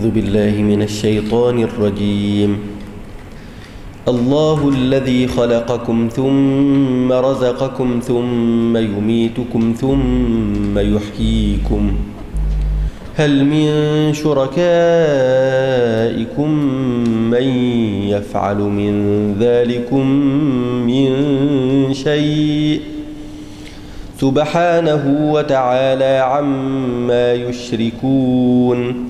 أعوذ بالله من الشيطان الرجيم. الله الذي خلقكم ثم رزقكم ثم يميتكم ثم يحييكم. هل من شركائكم من يفعل من ذلكم من شيء؟ سبحانه وتعالى عما يشركون.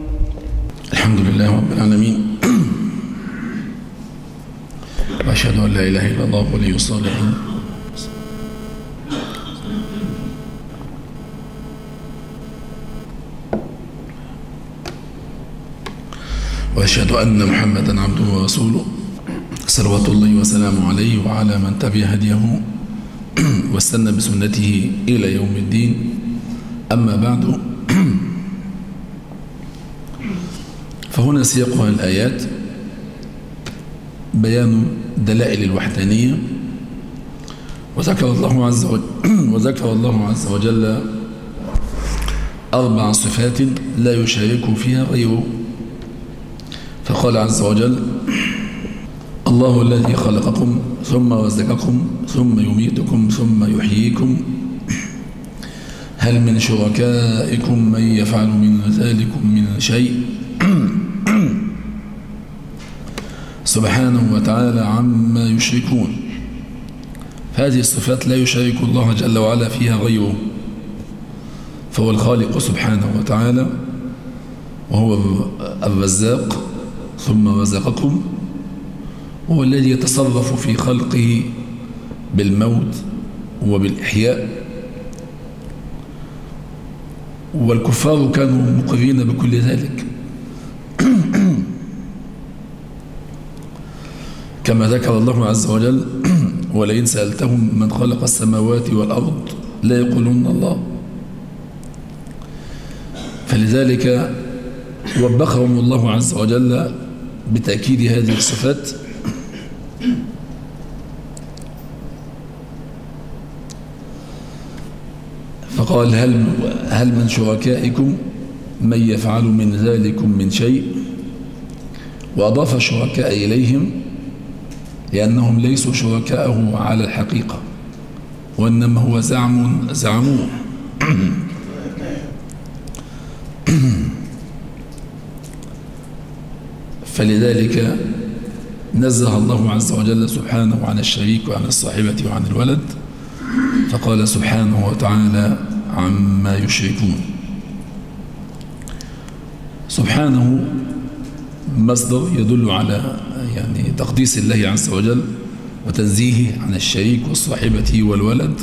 الحمد لله رب العالمين. وأشهد أن لا إله إلا الله ولي الصالحين. وأشهد أن محمدا عبده ورسوله. صلوات الله وسلامه عليه وعلى من تبع هديه واستنى بسنته إلى يوم الدين. أما بعد فهنا سياق الآيات بيان دلائل الوحدانية. وذكر الله عز وجل وذكر الله عز وجل أربع صفات لا يشارك فيها غيره. فقال عز وجل الله الذي خلقكم ثم رزقكم ثم يميتكم ثم يحييكم. هل من شركائكم من يفعل من ذلكم من شيء؟ سبحانه وتعالى عما يشركون. فهذه الصفات لا يشارك الله جل وعلا فيها غيره. فهو الخالق سبحانه وتعالى وهو الرزاق ثم رزقكم هو الذي يتصرف في خلقه بالموت وبالإحياء. والكفار كانوا مقرين بكل ذلك. كما ذكر الله عز وجل ولئن سألتهم من خلق السماوات والأرض لا يقولون الله. فلذلك وبخهم الله عز وجل بتأكيد هذه الصفات. فقال هل, هل من شركائكم من يفعل من ذلكم من شيء؟ وأضاف الشركاء إليهم لأنهم ليسوا شركاءه على الحقيقة وإنما هو زعم زعموه. فلذلك نزه الله عز وجل سبحانه عن الشريك وعن الصاحبة وعن الولد فقال سبحانه وتعالى عما يشركون. سبحانه مصدر يدل على يعني تقديس الله عز وجل وتنزيهه عن الشريك والصاحبة والولد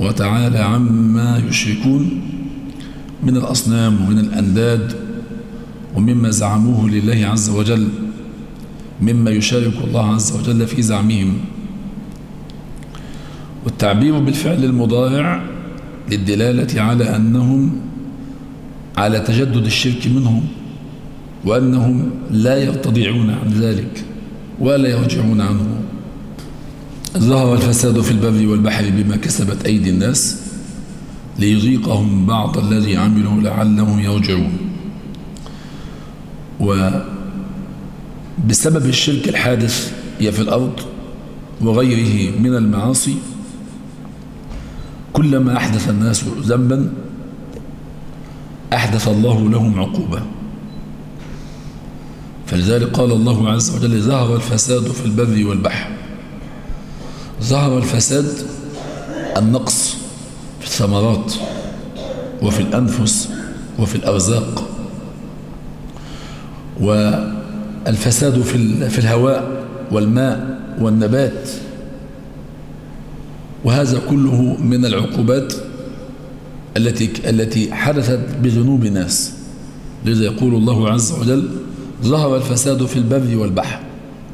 وتعالى عما يشركون من الأصنام ومن الأنداد ومما زعموه لله عز وجل مما يشارك الله عز وجل في زعمهم. والتعبير بالفعل المضارع للدلالة على أنهم على تجدد الشرك منهم. وأنهم لا يرتضعون عن ذلك ولا يرجعون عنه. ظهر الفساد في البر والبحر بما كسبت أيدي الناس ليذيقهم بعض الذي عملوا لعلهم يرجعون. وبسبب الشرك الحادث يا في الأرض وغيره من المعاصي كلما أحدث الناس ذنبا أحدث الله لهم عقوبة. فلذلك قال الله عز وجل ظهر الفساد في البر والبحر. ظهر الفساد النقص في الثمرات وفي الأنفس وفي الأرزاق. والفساد في في الهواء والماء والنبات. وهذا كله من العقوبات التي التي حدثت بذنوب الناس. لذا يقول الله عز وجل ظهر الفساد في البر والبحر.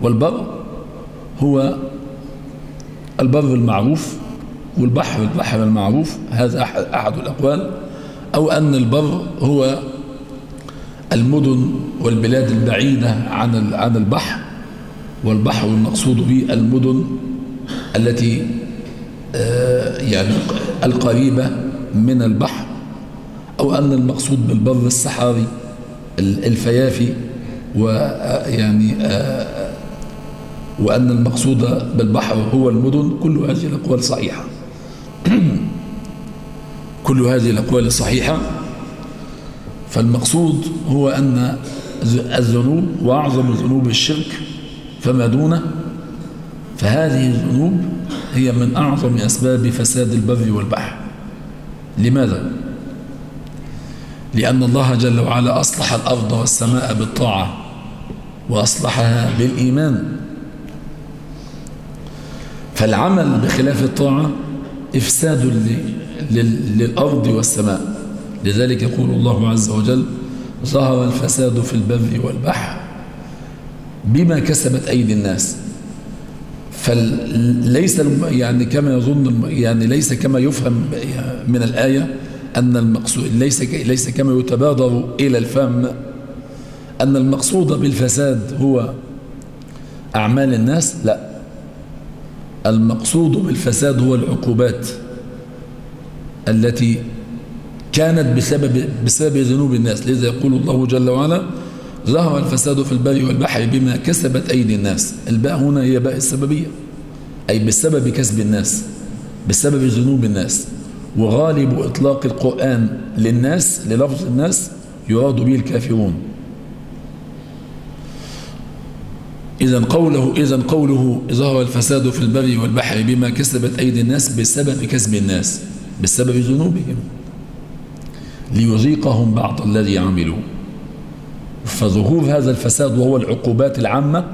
والبر هو البر المعروف والبحر البحر المعروف هذا أحد الأقوال. أو أن البر هو المدن والبلاد البعيدة عن عن البحر. والبحر المقصود به المدن التي آه، يعني القريبة من البحر. أو أن المقصود بالبر الصحاري الفيافي. ويعني آه، وأن المقصود بالبحر هو المدن كل هذه الأقوال صحيحة. كل هذه الأقوال صحيحة. فالمقصود هو أن الذنوب وأعظم ذنوب الشرك فما دونه. فهذه الذنوب هي من أعظم أسباب فساد البر والبحر. لماذا؟ لأن الله جل وعلا أصلح الأرض والسماء بالطاعة وأصلحها بالإيمان. فالعمل بخلاف الطاعة إفساد للأرض والسماء. لذلك يقول الله عز وجل ظهر الفساد في البر والبحر بما كسبت أيدي الناس فليس يعني كما يظن يعني ليس كما يفهم من الآية أن المقصود ليس ليس كما يتبادر إلى الفهم أن المقصود بالفساد هو أعمال الناس؟ لا. المقصود بالفساد هو العقوبات التي كانت بسبب بسبب ذنوب الناس. لذا يقول الله جل وعلا ظهر الفساد في البر والبحر بما كسبت أيدي الناس. الباء هنا هي باء السببية أي بسبب كسب الناس بسبب ذنوب الناس. وغالب إطلاق القرآن للناس للفظ الناس يراد به الكافرون. إذا قوله إذا قوله ظهر الفساد في البر والبحر بما كسبت أيدي الناس بسبب كسب الناس بسبب ذنوبهم ليذيقهم بعض الذي عملوا. فظهور هذا الفساد وهو العقوبات العامة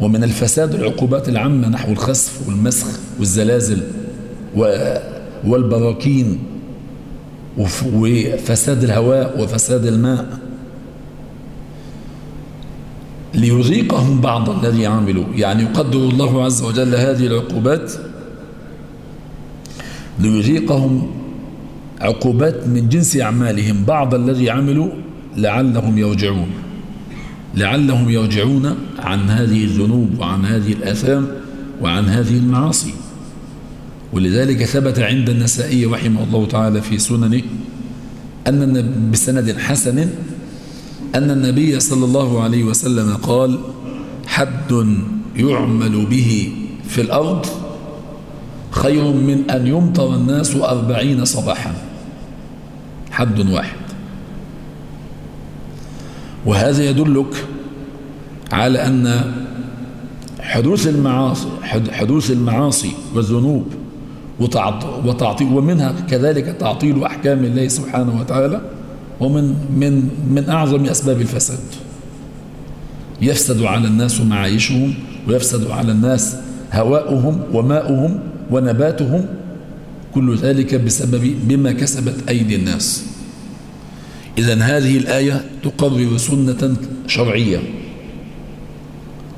ومن الفساد العقوبات العامة نحو الخسف والمسخ والزلازل والبراكين وفساد الهواء وفساد الماء. ليذيقهم بعض الذي عملوا. يعني يقدر الله عز وجل هذه العقوبات ليذيقهم عقوبات من جنس أعمالهم. بعض الذي عملوا لعلهم يرجعون. لعلهم يرجعون عن هذه الذنوب وعن هذه الآثام وعن هذه المعاصي. ولذلك ثبت عند النسائي رحمه الله تعالى في سننه أن بسند حسن أن النبي صلى الله عليه وسلم قال حد يعمل به في الأرض خير من أن يمطر الناس أربعين صباحا. حد واحد. وهذا يدلك على أن حدوث المعاصي حدوث المعاصي والذنوب وتعطيل ومنها كذلك تعطيل أحكام الله سبحانه وتعالى ومن من من أعظم أسباب الفساد. يفسد على الناس معايشهم ويفسد على الناس هواؤهم وماؤهم ونباتهم كل ذلك بسبب بما كسبت أيدي الناس. إذا هذه الآية تقرر سنة شرعية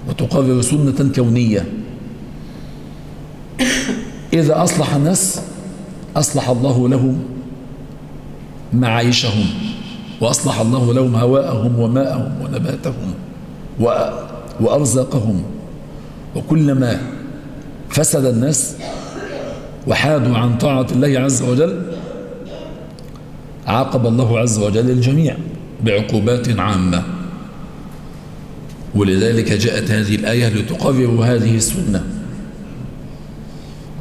وتقرر سنة كونية. إذا أصلح الناس أصلح الله لهم معايشهم وأصلح الله لهم هواءهم وماءهم ونباتهم وأرزاقهم وكلما فسد الناس وحادوا عن طاعة الله عز وجل عاقب الله عز وجل الجميع بعقوبات عامة. ولذلك جاءت هذه الآية لتقرر هذه السنة.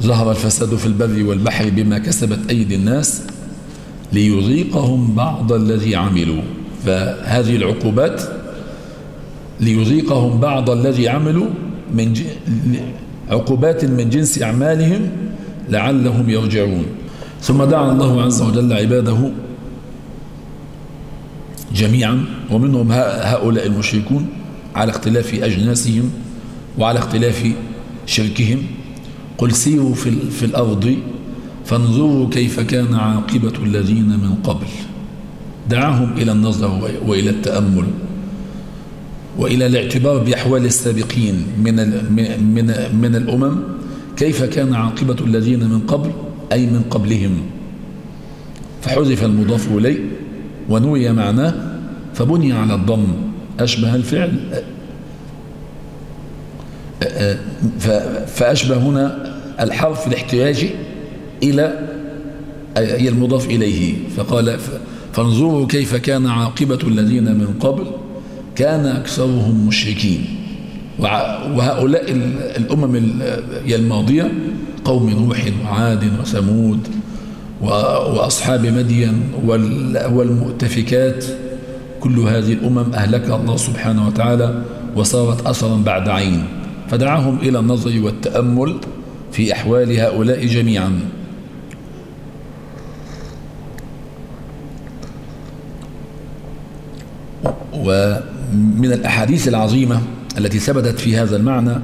ظهر الفساد في البر والبحر بما كسبت أيدي الناس ليذيقهم بعض الذي عملوا. فهذه العقوبات ليذيقهم بعض الذي عملوا من عقوبات من جنس أعمالهم لعلهم يرجعون. ثم دعا الله عز وجل عباده جميعا ومنهم هؤلاء المشركون على اختلاف أجناسهم وعلى اختلاف شركهم. قل سيروا في الأرض فانظروا كيف كان عاقبة الذين من قبل. دعاهم إلى النظر وإلى التأمل وإلى الاعتبار بأحوال السابقين من من من الأمم. كيف كان عاقبة الذين من قبل أي من قبلهم؟ فحذف المضاف إليه ونوي معناه فبني على الضم أشبه الفعل فأشبه هنا الحرف الاحتياجي إلى هي المضاف إليه. فقال فانظروا كيف كان عاقبة الذين من قبل كان أكثرهم مشركين. وهؤلاء الأمم الماضية قوم نوح وعاد وثمود وأصحاب مدين والمؤتفكات. كل هذه الأمم أهلكها الله سبحانه وتعالى وصارت أثرا بعد عين. فدعاهم إلى النظر والتأمل في أحوال هؤلاء جميعا. ومن الأحاديث العظيمة التي ثبتت في هذا المعنى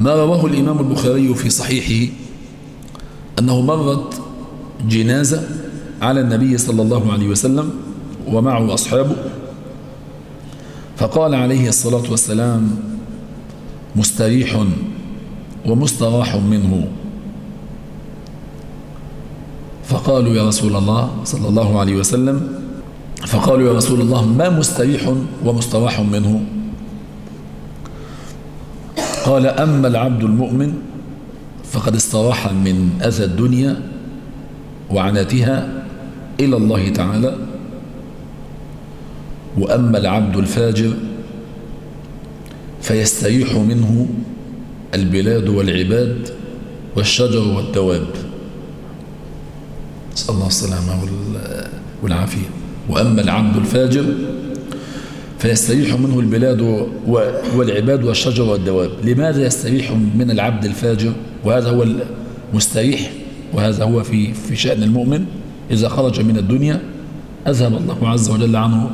ما رواه الإمام البخاري في صحيحه أنه مرت جنازة على النبي صلى الله عليه وسلم ومعه أصحابه فقال عليه الصلاة والسلام مستريح ومستراح منه. فقالوا يا رسول الله صلى الله عليه وسلم فقالوا يا رسول الله ما مستريح ومستراح منه؟ قال أما العبد المؤمن فقد استراح من أذى الدنيا وعناتها إلى الله تعالى. وأما العبد الفاجر فيستريح منه البلاد والعباد والشجر والدواب. نسأل الله السلامة والعافية. وأما العبد الفاجر فيستريح منه البلاد والعباد والشجر والدواب. لماذا يستريح من العبد الفاجر؟ وهذا هو المستريح وهذا هو في في شأن المؤمن. إذا خرج من الدنيا أذهب الله عز وجل عنه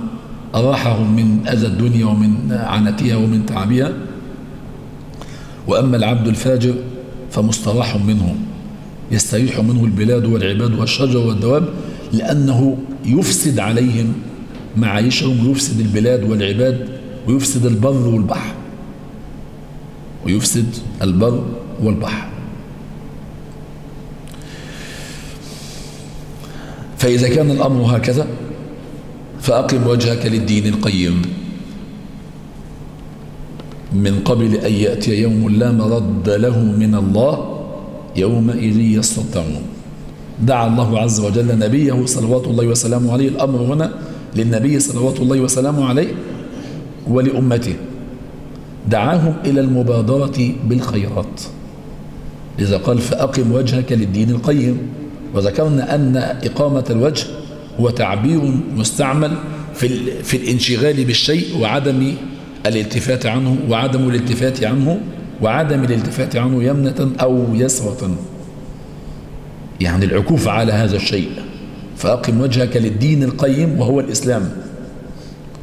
أراحه من أذى الدنيا ومن عنتها ومن تعبها؟ وأما العبد الفاجر فمستراح منه يستريح منه البلاد والعباد والشجر والدواب لأنه يفسد عليهم معايشهم يفسد البلاد والعباد ويفسد البر والبحر. ويفسد البر والبحر. فإذا كان الأمر هكذا فأقم وجهك للدين القيم. من قبل أن يأتي يوم لا مرد له من الله يومئذ يستطعون دعا الله عز وجل نبيه صلوات الله وسلامه عليه. الأمر هنا للنبي صلوات الله وسلامه عليه ولأمته. دعاهم إلى المبادرة بالخيرات. إذا قال فأقم وجهك للدين القيم. وذكرنا أن إقامة الوجه هو تعبير مستعمل في, في الانشغال بالشيء وعدم الالتفات عنه وعدم الالتفات عنه وعدم الالتفات عنه يمنة أو يسرة. يعني العكوف على هذا الشيء. فأقم وجهك للدين القيم وهو الإسلام.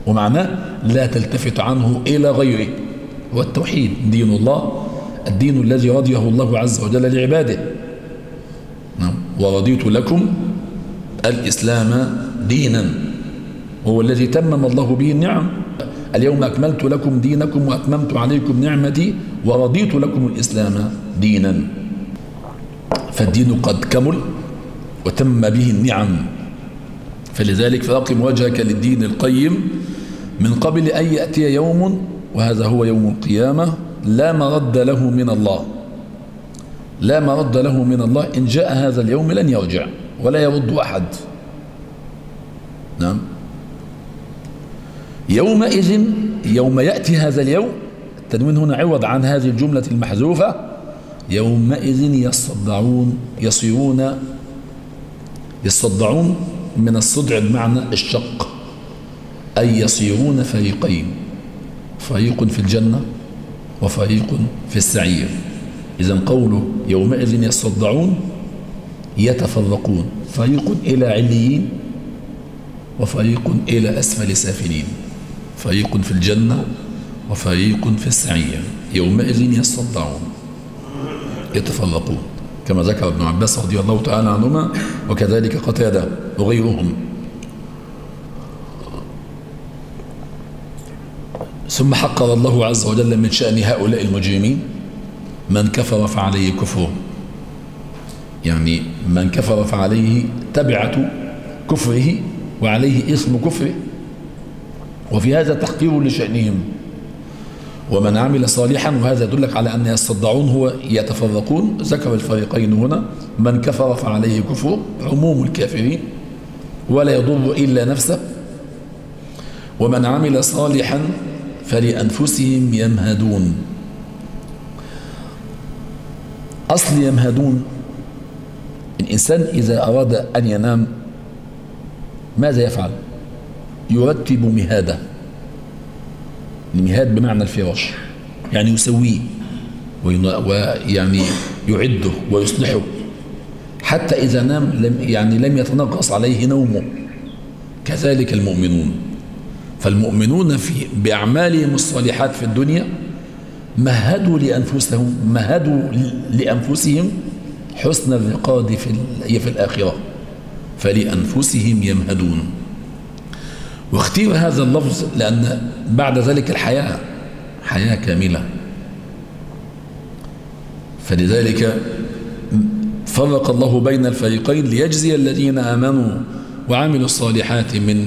ومعناه لا تلتفت عنه إلى غيره. هو التوحيد دين الله الدين الذي رضيه الله عز وجل لعباده. نعم. ورضيت لكم الإسلام دينا. هو الذي تمم الله به النعم. اليوم أكملت لكم دينكم وأتممت عليكم نعمتي ورضيت لكم الإسلام دينا. فالدين قد كمل وتم به النعم. فلذلك فأقم وجهك للدين القيم. من قبل أن يأتي يوم وهذا هو يوم القيامة لا مرد له من الله. لا مرد له من الله. إن جاء هذا اليوم لن يرجع. ولا يرد أحد. نعم. يومئذ يوم يأتي هذا اليوم التنوين هنا عوض عن هذه الجملة المحذوفة. يومئذ يصدعون يصيرون يصدعون من الصدع بمعنى الشق. أي يصيرون فريقين فريق في الجنة وفريق في السعير. إذا قوله يومئذ يصدعون يتفرقون فريق إلى عليين وفريق إلى أسفل سافلين. فريق في الجنة وفريق في السعير. يومئذ يصدعون يتفرقون كما ذكر ابن عباس رضي الله تعالى عنهما وكذلك قتادة وغيرهم. ثم حقر الله عز وجل من شأن هؤلاء المجرمين. من كفر فعليه كفره يعني من كفر فعليه تبعة كفره وعليه اسم كفره. وفي هذا تحقير لشأنهم. ومن عمل صالحا وهذا يدلك على أن يصدعون هو يتفرقون. ذكر الفريقين هنا من كفر فعليه كفر عموم الكافرين ولا يضر إلا نفسه. ومن عمل صالحا فلأنفسهم يمهدون. أصل يمهدون الإنسان إذا أراد أن ينام ماذا يفعل؟ يرتب مهاده. المهاد بمعنى الفراش يعني يسويه ويعني يعده ويصلحه. حتى إذا نام لم يعني لم يتنقص عليه نومه. كذلك المؤمنون. فالمؤمنون في بأعمالهم الصالحات في الدنيا مهدوا لأنفسهم مهدوا لأنفسهم حسن الرقاد في في الآخرة. فلأنفسهم يمهدون. واختير هذا اللفظ لأن بعد ذلك الحياة حياة كاملة. فلذلك فرق الله بين الفريقين ليجزي الذين آمنوا وعملوا الصالحات من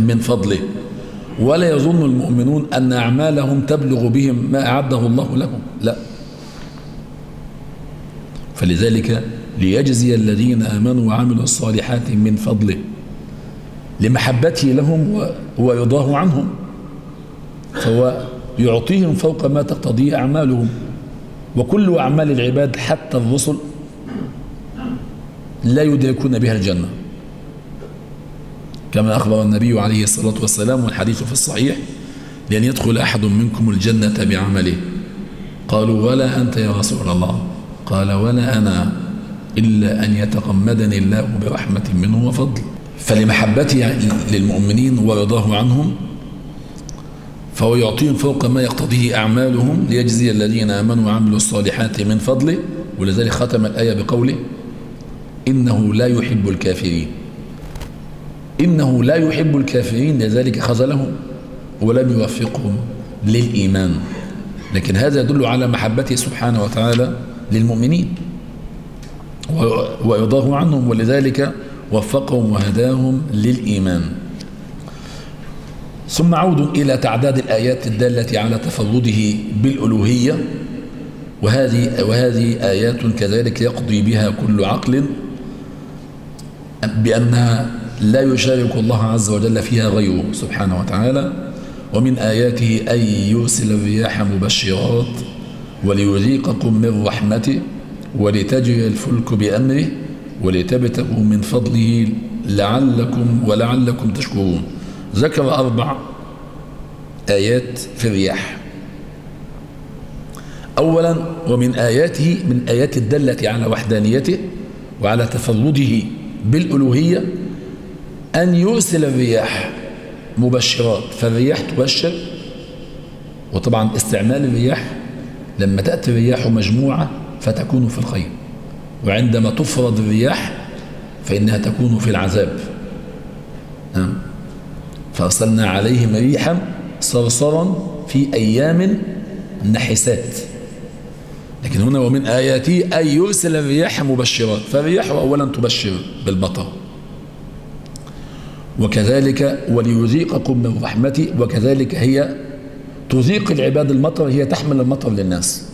من فضله. ولا يظن المؤمنون أن أعمالهم تبلغ بهم ما أعده الله لهم. لا. فلذلك ليجزي الذين آمنوا وعملوا الصالحات من فضله لمحبته لهم ويضاه عنهم فهو يعطيهم فوق ما تقتضيه أعمالهم. وكل أعمال العباد حتى الرسل لا يدركون بها الجنة. كما أخبر النبي عليه الصلاة والسلام والحديث في الصحيح لأن يدخل أحد منكم الجنة بعمله. قالوا ولا أنت يا رسول الله. قال ولا أنا إلا أن يتقمدني الله برحمة منه وفضل. فلمحبته للمؤمنين ورضاه عنهم فهو يعطيهم فوق ما يقتضيه أعمالهم ليجزي الذين آمنوا وعملوا الصالحات من فضله. ولذلك ختم الآية بقوله إنه لا يحب الكافرين. إنه لا يحب الكافرين لذلك خذلهم ولم يوفقهم للإيمان. لكن هذا يدل على محبته سبحانه وتعالى للمؤمنين. ويرضاه عنهم ولذلك وفقهم وهداهم للإيمان. ثم عود إلى تعداد الآيات الدالة على تفرده بالألوهية. وهذه, وهذه آيات كذلك يقضي بها كل عقل بأنها لا يشارك الله عز وجل فيها غيره سبحانه وتعالى. ومن آياته أن يرسل الرياح مبشرات. وليذيقكم من رحمته ولتجري الفلك بأمره ولتبتغوا من فضله لعلكم ولعلكم تشكرون. ذكر أربع آيات في الرياح. أولا ومن آياته من آيات الدالة على وحدانيته وعلى تفرده بالألوهية أن يرسل الرياح مبشرات. فالرياح تبشر وطبعا استعمال الرياح لما تأتي الرياح مجموعة فتكون في الخير. وعندما تفرض الرياح فإنها تكون في العذاب. نعم. فأرسلنا عليهم ريحا صرصرا في أيام نحسات. لكن هنا ومن آياته أن يرسل الرياح مبشرات فالرياح أولا تبشر بالمطر وكذلك وليذيقكم من رحمتي. وكذلك هي تذيق العباد المطر هي تحمل المطر للناس.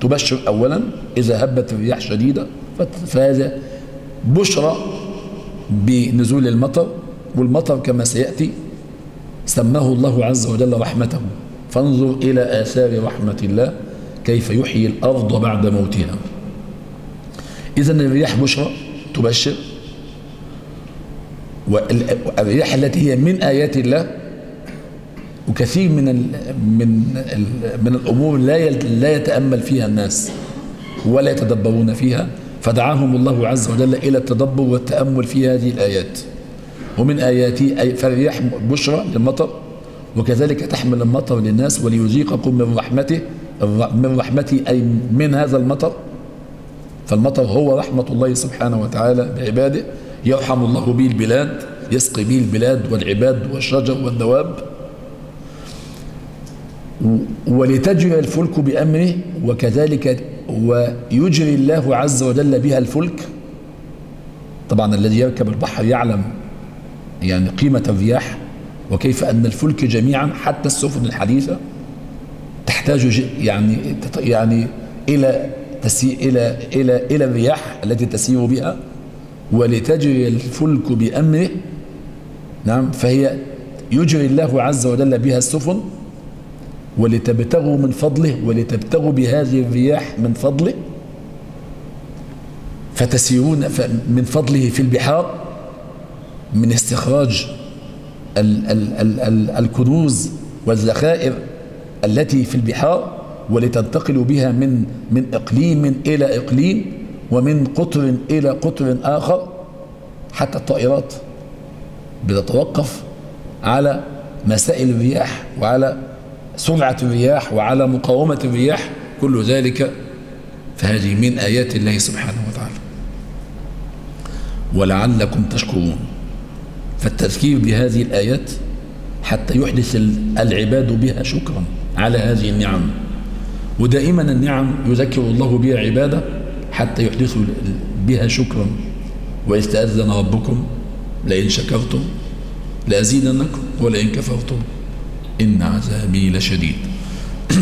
تبشر أولا إذا هبت الرياح شديدة فهذا بشرى بنزول المطر والمطر كما سيأتي سماه الله عز وجل رحمته. فانظر إلى آثار رحمة الله كيف يحيي الأرض بعد موتها. إذا الرياح بشرى تبشر والرياح التي هي من آيات الله وكثير من ال من ال من الأمور لا لا يتأمل فيها الناس ولا يتدبرون فيها فدعاهم الله عز وجل إلى التدبر والتأمل في هذه الآيات. ومن آياته أي فالرياح بشرى للمطر وكذلك تحمل المطر للناس وليذيقكم من رحمته من رحمته أي من هذا المطر. فالمطر هو رحمة الله سبحانه وتعالى بعباده يرحم الله به البلاد يسقي به البلاد والعباد والشجر والدواب. ولتجري الفلك بأمره وكذلك ويجري الله عز وجل بها الفلك. طبعا الذي يركب البحر يعلم يعني قيمة الرياح وكيف أن الفلك جميعا حتى السفن الحديثة تحتاج يعني يعني إلى تسي إلى إلى إلى الرياح التي تسير بها ولتجري الفلك بأمره. نعم فهي يجري الله عز وجل بها السفن ولتبتغوا من فضله ولتبتغوا بهذه الرياح من فضله. فتسيرون من فضله في البحار من استخراج ال ال ال ال الكنوز والذخائر التي في البحار ولتنتقلوا بها من من إقليم إلى إقليم ومن قطر إلى قطر آخر حتى الطائرات. بتتوقف على مسائل الرياح وعلى سرعة الرياح وعلى مقاومة الرياح كل ذلك فهذه من آيات الله سبحانه وتعالى. ولعلكم تشكرون. فالتذكير بهذه الآيات حتى يحدث العباد بها شكرا على هذه النعم. ودائما النعم يذكر الله بها عباده حتى يحدثوا بها شكرا. ويستأذن ربكم لئن شكرتم لأزيدنكم ولئن كفرتم. إن عذابي لشديد.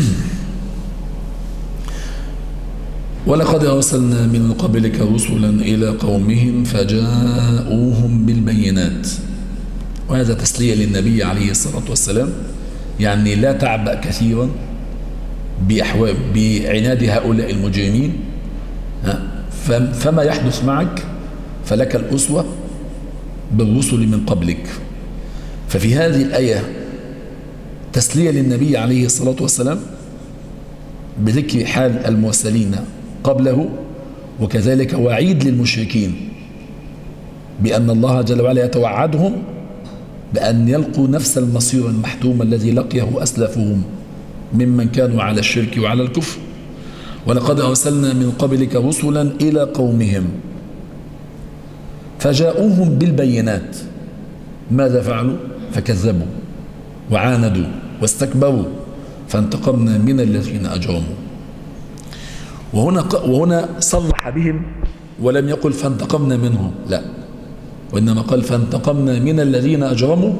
ولقد أرسلنا من قبلك رسلا إلى قومهم فجاءوهم بالبينات. وهذا تسلية للنبي عليه الصلاة والسلام. يعني لا تعبأ كثيرا بعناد هؤلاء المجرمين. فما يحدث معك؟ فلك الأسوة بالرسل من قبلك. ففي هذه الآية تسلية للنبي عليه الصلاة والسلام بذكر حال المرسلين قبله وكذلك وعيد للمشركين بأن الله جل وعلا يتوعدهم بأن يلقوا نفس المصير المحتوم الذي لقيه أسلفهم ممن كانوا على الشرك وعلى الكفر. ولقد أرسلنا من قبلك رسلا إلى قومهم فجاءوهم بالبينات. ماذا فعلوا؟ فكذبوا. وعاندوا واستكبروا فانتقمنا من الذين أجرموا. وهنا, وهنا صلح بهم ولم يقل فانتقمنا منهم لا. وإنما قال فانتقمنا من الذين أجرموا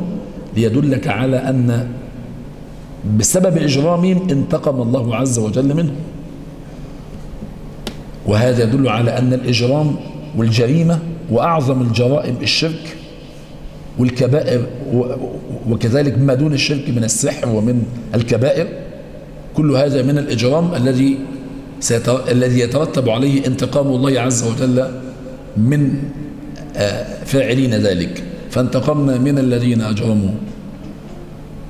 ليدلك على أن بسبب إجرامهم انتقم الله عز وجل منهم. وهذا يدل على أن الإجرام والجريمة وأعظم الجرائم الشرك والكبائر وكذلك ما دون الشرك من السحر ومن الكبائر كل هذا من الإجرام الذي الذي يترتب عليه انتقام الله عز وجل من آه، فاعلين ذلك. فانتقمنا من الذين أجرموا.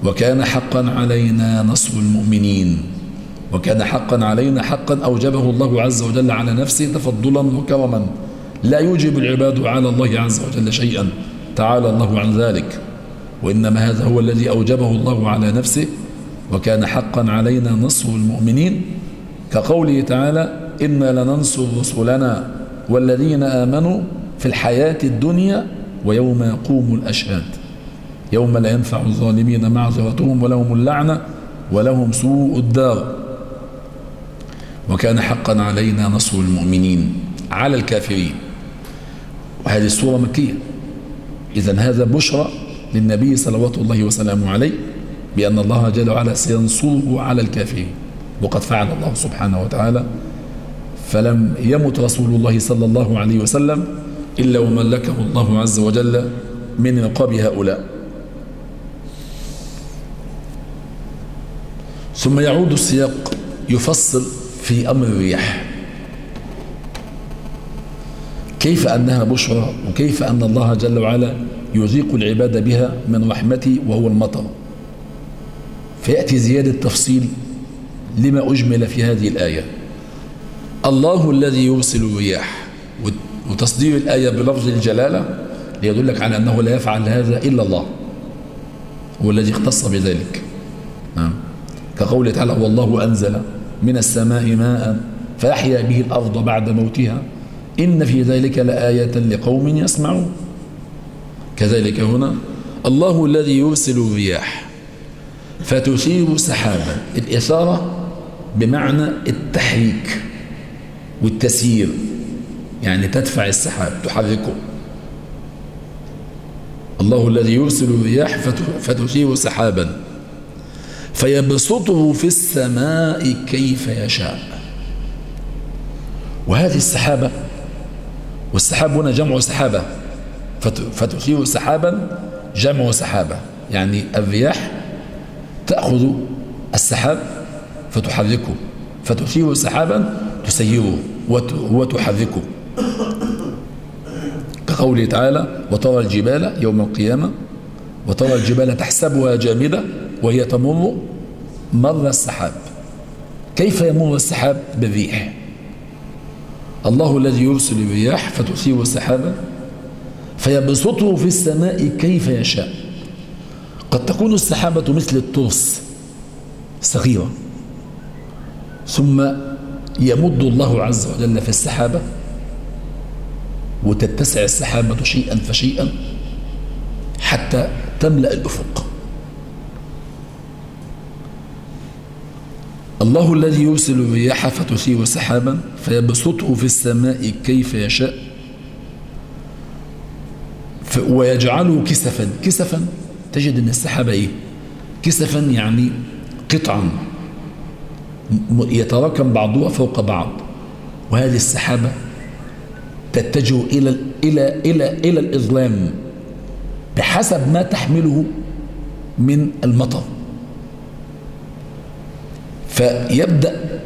وكان حقا علينا نصر المؤمنين. وكان حقا علينا حقا أوجبه الله عز وجل على نفسه تفضلا وكرما. لا يوجب العباد على الله عز وجل شيئا. تعالى الله عن ذلك وإنما هذا هو الذي أوجبه الله على نفسه وكان حقا علينا نصر المؤمنين كقوله تعالى إنا لننصر رسلنا والذين آمنوا في الحياة الدنيا ويوم يقوم الأشهاد. يوم لا ينفع الظالمين معذرتهم ولهم اللعنة ولهم سوء الدار. وكان حقا علينا نصر المؤمنين على الكافرين. وهذه السورة مكية. إذا هذا بشرى للنبي صلوات الله وسلامه عليه بأن الله جل وعلا سينصره على الكافرين. وقد فعل الله سبحانه وتعالى. فلم يمت رسول الله صلى الله عليه وسلم إلا وملكه الله عز وجل من عقاب هؤلاء. ثم يعود السياق يفصل في أمر الرياح. كيف أنها بشرى وكيف أن الله جل وعلا يذيق العباد بها من رحمته وهو المطر؟ فيأتي زيادة تفصيل لما أجمل في هذه الآية. الله الذي يرسل الرياح وتصدير الآية بلفظ الجلالة ليدلك على أنه لا يفعل هذا إلا الله هو الذي اختص بذلك. نعم. كقوله تعالى والله أنزل من السماء ماء فأحيا به الأرض بعد موتها إن في ذلك لآية لقوم يسمعون. كذلك هنا الله الذي يرسل الرياح فتثير سحابا. الإثارة بمعنى التحريك والتسيير يعني تدفع السحاب تحركه. الله الذي يرسل الرياح فتثير سحابا. فيبسطه في السماء كيف يشاء. وهذه السحابة والسحاب هنا جمع سحابة. فتثير سحابا جمع سحابة. يعني الرياح تأخذ السحاب فتحركه. فتثير سحابا تسيره وتحركه. كقوله تعالى وترى الجبال يوم القيامة وترى الجبال تحسبها جامدة وهي تمر مر السحاب. كيف يمر السحاب بالريح؟ الله الذي يرسل الرياح فتثير سحابا فيبسطه في السماء كيف يشاء. قد تكون السحابة مثل الترس صغيرة ثم يمد الله عز وجل في السحابة وتتسع السحابة شيئا فشيئا حتى تملأ الأفق. الله الذي يرسل الرياح فتثير سحابا فيبسطه في السماء كيف يشاء. ويجعله كسفا. كسفا تجد إن السحابة إيه؟ كسفا يعني قطعا. يتراكم بعضها فوق بعض. وهذه السحابة تتجه إلى إلى إلى إلى الإظلام بحسب ما تحمله من المطر. فيبدأ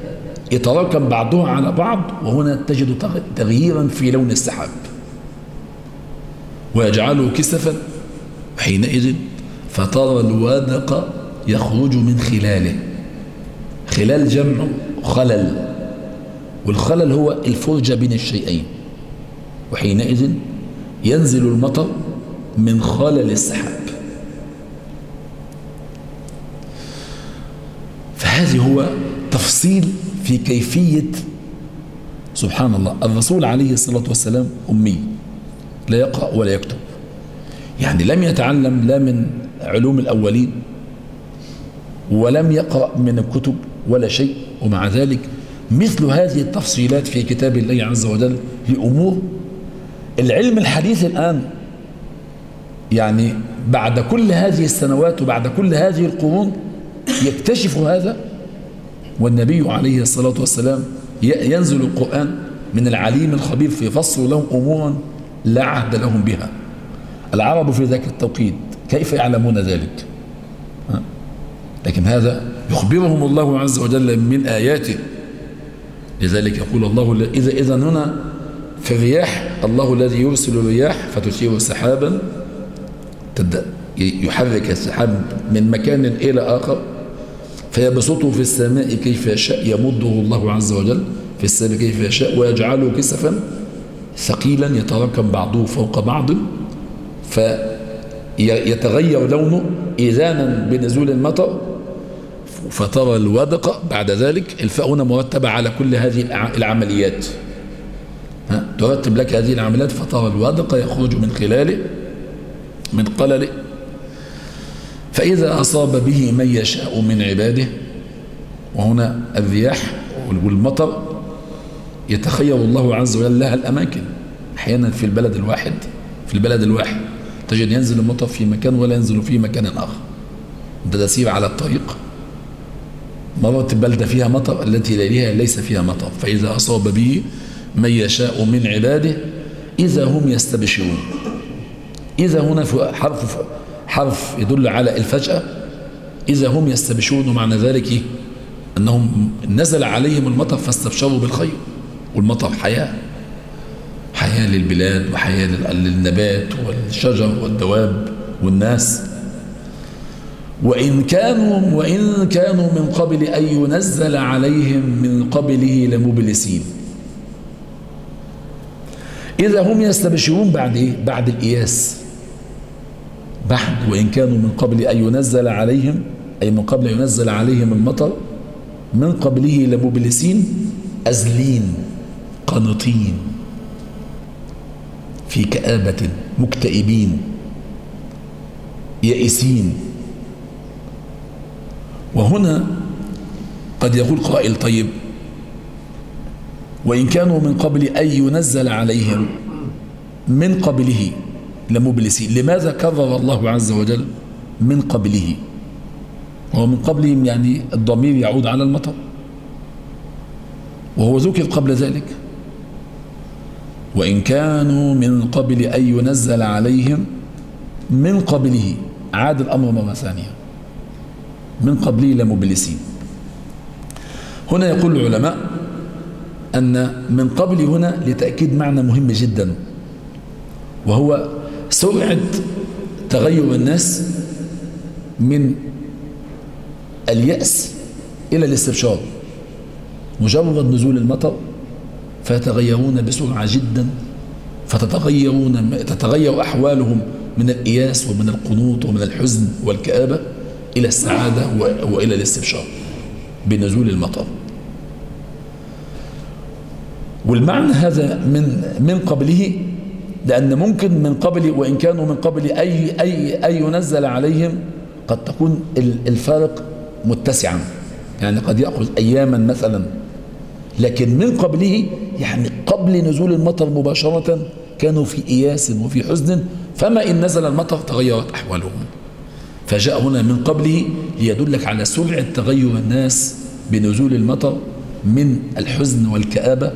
يتراكم بعضها على بعض وهنا تجد تغييرا في لون السحاب. ويجعله كسفا حينئذ فترى الوادق يخرج من خلاله. خلال جمع خلل والخلل هو الفرجة بين الشيئين. وحينئذ ينزل المطر من خلل السحاب. فهذه هو تفصيل في كيفية سبحان الله. الرسول عليه الصلاة والسلام أمي لا يقرأ ولا يكتب. يعني لم يتعلم لا من علوم الأولين ولم يقرأ من الكتب ولا شيء. ومع ذلك مثل هذه التفصيلات في كتاب الله عز وجل لأمور العلم الحديث الآن. يعني بعد كل هذه السنوات وبعد كل هذه القرون يكتشف هذا والنبي عليه الصلاة والسلام ينزل القرآن من العليم الخبير في فصل لهم أمورا لا عهد لهم بها. العرب في ذاك التوقيت كيف يعلمون ذلك؟ لكن هذا يخبرهم الله عز وجل من آياته. لذلك يقول الله إذا إذا هنا في الرياح الله الذي يرسل الرياح فتثير سحابا يحرك السحاب من مكان إلى آخر. فيبسطه في السماء كيف يشاء يمده الله عز وجل في السماء كيف يشاء ويجعله كسفا ثقيلا يتراكم بعضه فوق بعض. فيتغير لونه إذانا بنزول المطر. فترى الودق بعد ذلك. الفاء هنا مرتبة على كل هذه العمليات. ها ترتب لك هذه العمليات. فترى الودق يخرج من خلاله من قلله فإذا أصاب به من يشاء من عباده وهنا الرياح والمطر يتخير الله عز وجل لها الأماكن. أحيانا في البلد الواحد في البلد الواحد تجد ينزل المطر في مكان ولا ينزل في مكان آخر. انت تسير على الطريق. مرات البلدة فيها مطر التي ليلها ليس فيها مطر. فإذا أصاب به من يشاء من عباده إذا هم يستبشرون. إذا هنا حرف حرف يدل على الفجأة إذا هم يستبشرون ومعنى ذلك إيه؟ أنهم نزل عليهم المطر فاستبشروا بالخير والمطر حياة حياة للبلاد وحياة للنبات والشجر والدواب والناس وإن كانوا وإن كانوا من قبل أن ينزل عليهم من قبله لمبلسين إذا هم يستبشرون بعد إيه؟ بعد الإياس بعد وإن كانوا من قبل أن ينزل عليهم أي من قبل أن ينزل عليهم المطر من قبله لمبلسين أزلين قنطين في كآبة مكتئبين يائسين. وهنا قد يقول قائل طيب وإن كانوا من قبل أن ينزل عليهم من قبله؟ لمبلسين لماذا كرر الله عز وجل من قبله؟ هو من قبلهم يعني الضمير يعود على المطر. وهو ذكر قبل ذلك. وإن كانوا من قبل أن ينزل عليهم من قبله. عاد الأمر مرة ثانية. من قبله لمبلسين هنا يقول العلماء أن من قبل هنا لتأكيد معنى مهم جدا. وهو سرعة تغير الناس من اليأس إلى الاستبشار. مجرد نزول المطر فيتغيرون بسرعة جدا فتتغيرون تتغير أحوالهم من الإياس ومن القنوط ومن الحزن والكآبة إلى السعادة وإلى الاستبشار بنزول المطر. والمعنى هذا من من قبله لأن ممكن من قبل وإن كانوا من قبل أي أي أي ينزل عليهم قد تكون الفارق متسعا. يعني قد يأخذ أياما مثلا. لكن من قبله يعني قبل نزول المطر مباشرة كانوا في إياس وفي حزن فما إن نزل المطر تغيرت أحوالهم. فجاء هنا من قبله ليدلك على سرعة تغير الناس بنزول المطر من الحزن والكآبة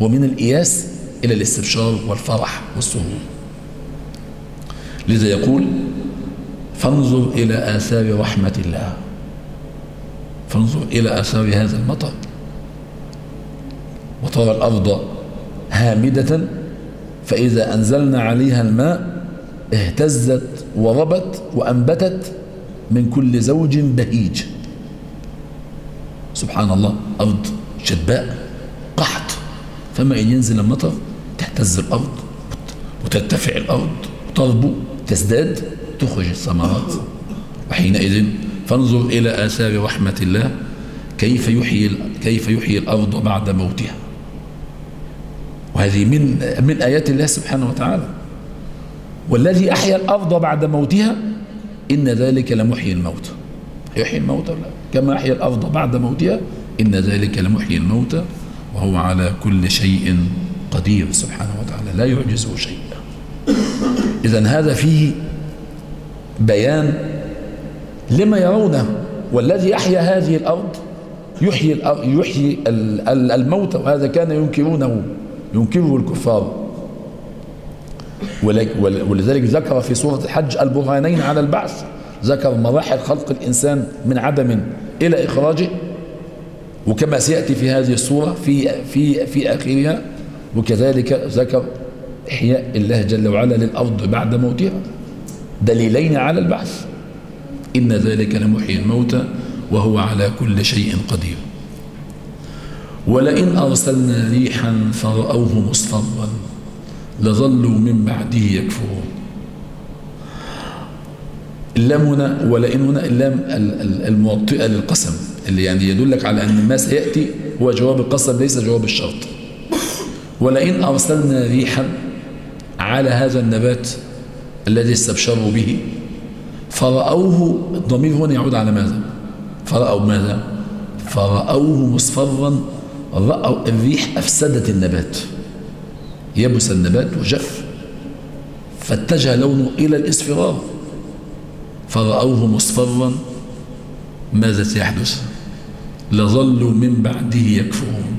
ومن الإياس. إلى الاستبشار والفرح والسرور. لذا يقول فانظر إلى آثار رحمة الله. فانظر إلى آثار هذا المطر. وترى الأرض هامدة فإذا أنزلنا عليها الماء اهتزت وربت وأنبتت من كل زوج بهيج. سبحان الله أرض شدباء قحط. فما إن ينزل المطر تهتز الأرض وترتفع الأرض تربو تزداد تخرج الثمرات. وحينئذ فانظر إلى آثار رحمة الله كيف يحيي كيف يحيي الأرض بعد موتها. وهذه من من آيات الله سبحانه وتعالى. والذي أحيا الأرض بعد موتها إن ذلك لمحيي الموت يحيي الموت لا كما أحيا الأرض بعد موتها إن ذلك لمحيي الموت وهو على كل شيء قدير سبحانه وتعالى لا يعجزه شيء. إذا هذا فيه بيان لما يرونه والذي أحيا هذه الأرض يحيي, يحيي الموت وهذا كان ينكرونه ينكره الكفار. ولذلك ذكر في سورة الحج البرهانين على البعث ذكر مراحل خلق الإنسان من عدم إلى إخراجه. وكما سيأتي في هذه الصورة في, في, في آخرها وكذلك ذكر إحياء الله جل وعلا للأرض بعد موتها. دليلين على البعث إن ذلك لمحيي الموتى وهو على كل شيء قدير. ولئن أرسلنا ريحا فرأوه مصفرا لظلوا من بعده يكفرون. اللام هنا ولئن هنا اللام الموطئة للقسم اللي يعني يدلك على أن ما سيأتي هو جواب القسم ليس جواب الشرط. ولئن أرسلنا ريحا على هذا النبات الذي استبشروا به فرأوه الضمير هنا يعود على ماذا؟ فرأوا ماذا؟ فرأوه مصفرا رأوا الريح أفسدت النبات. يبس النبات وجف فاتجه لونه إلى الإصفرار. فرأوه مصفرا ماذا سيحدث؟ لظلوا من بعده يكفرون.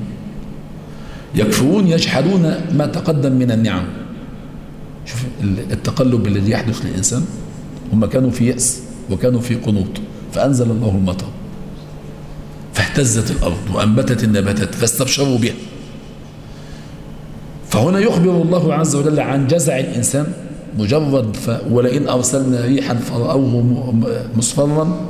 يكفرون يجحدون ما تقدم من النعم. شوف التقلب الذي يحدث للإنسان هم كانوا في يأس وكانوا في قنوط فأنزل الله المطر فاهتزت الأرض وأنبتت النباتات فاستبشروا بها. فهنا يخبر الله عز وجل عن جزع الإنسان مجرد ف... ولئن أرسلنا ريحا فرأوه مصفرا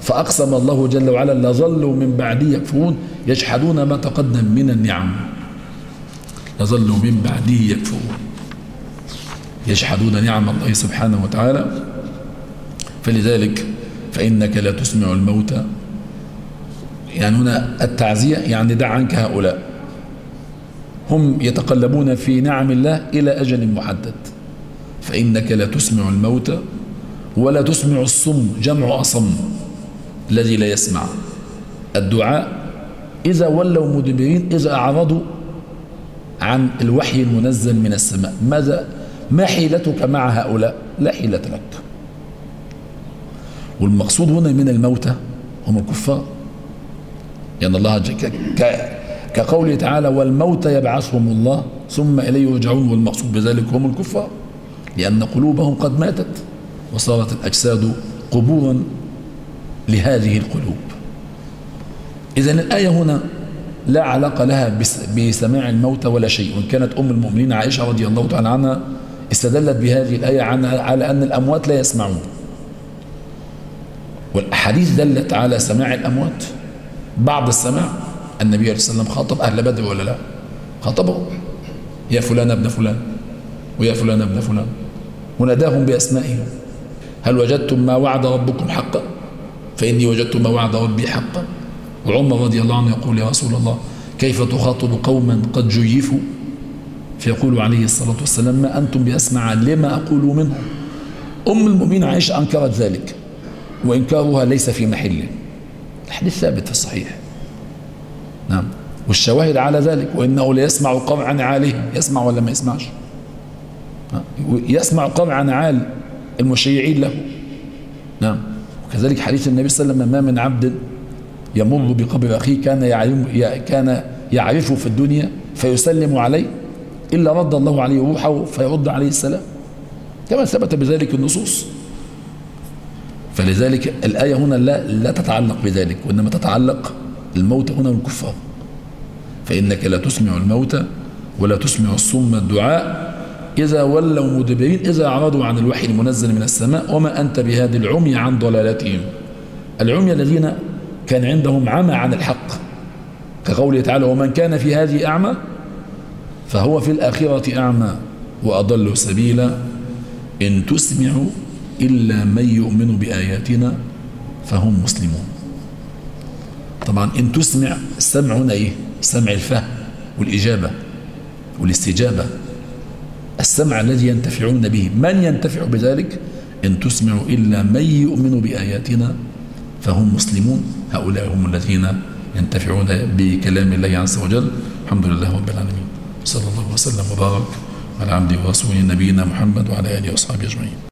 فأقسم الله جل وعلا لظلوا من بعده يكفرون يجحدون ما تقدم من النعم. لظلوا من بعده يكفرون يجحدون نعم الله سبحانه وتعالى. فلذلك فإنك لا تسمع الموتى يعني هنا التعزية يعني دع عنك هؤلاء. هم يتقلبون في نعم الله إلى أجل محدد. فإنك لا تسمع الموتى ولا تسمع الصم جمع أصم الذي لا يسمع. الدعاء إذا ولوا مدبرين إذا أعرضوا عن الوحي المنزل من السماء. ماذا؟ ما حيلتك مع هؤلاء؟ لا حيلة لك. والمقصود هنا من الموتى هم الكفار. يعني الله. كقوله تعالى والموتى يبعثهم الله ثم إليه يرجعون والمقصود بذلك هم الكفار. لأن قلوبهم قد ماتت وصارت الأجساد قبورا لهذه القلوب. إذا الآية هنا لا علاقة لها بسماع الموتى ولا شيء. وإن كانت أم المؤمنين عائشة رضي الله تعالى عنها استدلت بهذه الآية على أن الأموات لا يسمعون. والأحاديث دلت على سماع الأموات. بعض السماع النبي عليه الصلاة والسلام خاطب أهل بدر ولا لا؟ خاطبهم يا فلان ابن فلان ويا فلان ابن فلان. وناداهم بأسمائهم. هل وجدتم ما وعد ربكم حقا؟ فإني وجدت ما وعد ربي حقا. وعمر رضي الله عنه يقول يا رسول الله كيف تخاطب قوما قد جيفوا؟ فيقول عليه الصلاة والسلام ما أنتم بأسمع لما أقول منهم؟ أم المؤمنين عائشة أنكرت ذلك وإنكارها ليس في محله الحديث ثابت في الصحيح. نعم. والشواهد على ذلك وإنه ليسمع قمع نعالهم يسمع ولا ما يسمعش؟ يسمع قمع نعال المشيعين له. نعم. وكذلك حديث النبي صلى الله عليه وسلم ما من عبد يمر بقبر أخيه كان يعلم كان يعرفه في الدنيا فيسلم عليه إلا رد الله عليه روحه فيرد عليه السلام. كما ثبت بذلك النصوص. فلذلك الآية هنا لا, لا تتعلق بذلك وإنما تتعلق الموت هنا والكفار فإنك لا تسمع الموت ولا تسمع الصم الدعاء إذا ولوا مدبرين إذا أعرضوا عن الوحي المنزل من السماء وما أنت بهذه العمي عن ضلالتهم. العمي الذين كان عندهم عمى عن الحق. كقوله تعالى ومن كان في هذه أعمى فهو في الآخرة أعمى وأضل سبيلا إن تسمع إلا من يؤمن بآياتنا فهم مسلمون. طبعا إن تسمع السمع هنا إيه؟ سمع الفهم والإجابة والاستجابة. السمع الذي ينتفعون به من ينتفع بذلك؟ إن تسمع إلا من يؤمن بآياتنا فهم مسلمون. هؤلاء هم الذين ينتفعون بكلام الله عز وجل. الحمد لله رب العالمين. صلى الله وسلم وبارك على عبده ورسوله نبينا محمد وعلى آله وأصحابه أجمعين.